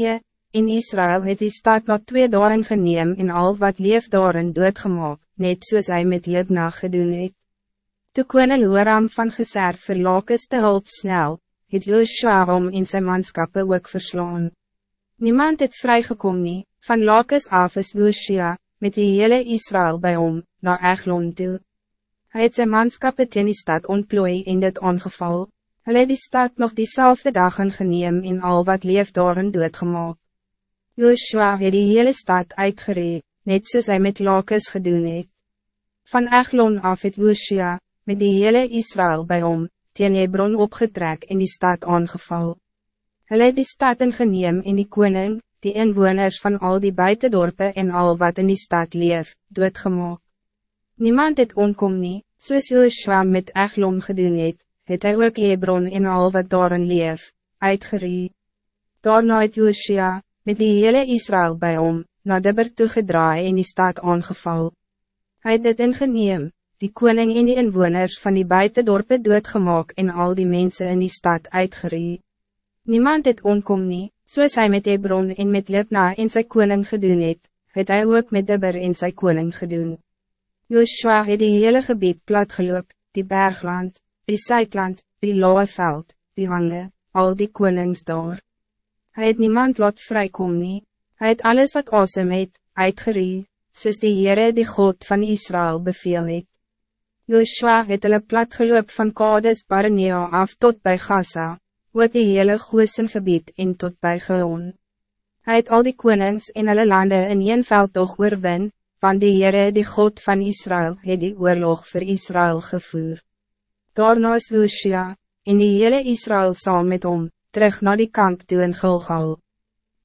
Ja, in Israël het die stad na twee dagen geneem en al wat leef daarin doodgemaak, net soos hy met Libna gedoen het. Toe koning Horam van Geser vir Lakes te hulp snel, het Joshua om in zijn manskappe ook verslaan. Niemand het vrygekom nie, van Lakes af is Joshua, met die hele Israël bij hom, naar Eglon toe. Hij het zijn manskappe teen die stad ontplooi in dit ongeval. Het die stad nog diezelfde dagen geneem in al wat leef daarin doodgemaak. Joshua het die hele stad uitgereed, net soos hy met Lakes gedoen het. Van Eglon af het Joshua, met die hele Israël bij hom, teen Hebron opgetrek in die stad aangeval. Hij het die stad ingeneem in die koning, die inwoners van al die buitendorpen en al wat in die stad leef, doodgemaak. Niemand het onkom nie, soos Joshua met Eglon gedoen het, het hy ook Hebron en al wat daarin leef, uitgerie. Daarna het Joshua, met die hele Israël bij hom, na Dibber toegedraai en die stad aangeval. Hij het dit ingeneem, die koning en die inwoners van die buitendorpe doodgemaak en al die mensen in die stad uitgerie. Niemand het onkom nie, soos hy met Hebron en met Libna en sy koning gedoen het, het hy ook met Dibber en sy koning gedoen. Joshua het die hele gebied platgeloop, die bergland, die Zuidland, die veld, die hange, al die konings daar. Hij het niemand laat vrykom nie, hy het alles wat awesome het, uitgerie, soos die Heere die God van Israël beveel het. Joshua het hulle platgeloop van Kades Barnea af tot bij Gaza, ook die hele Goosen gebied en tot bij Geon. Hij het al die konings en hulle lande in een veld toch oorwin, van die Heere die God van Israël het die oorlog voor Israël gevoer. Daarna is Woesia, en die hele Israël saam met hom, terug naar die kamp toe in Gilgal.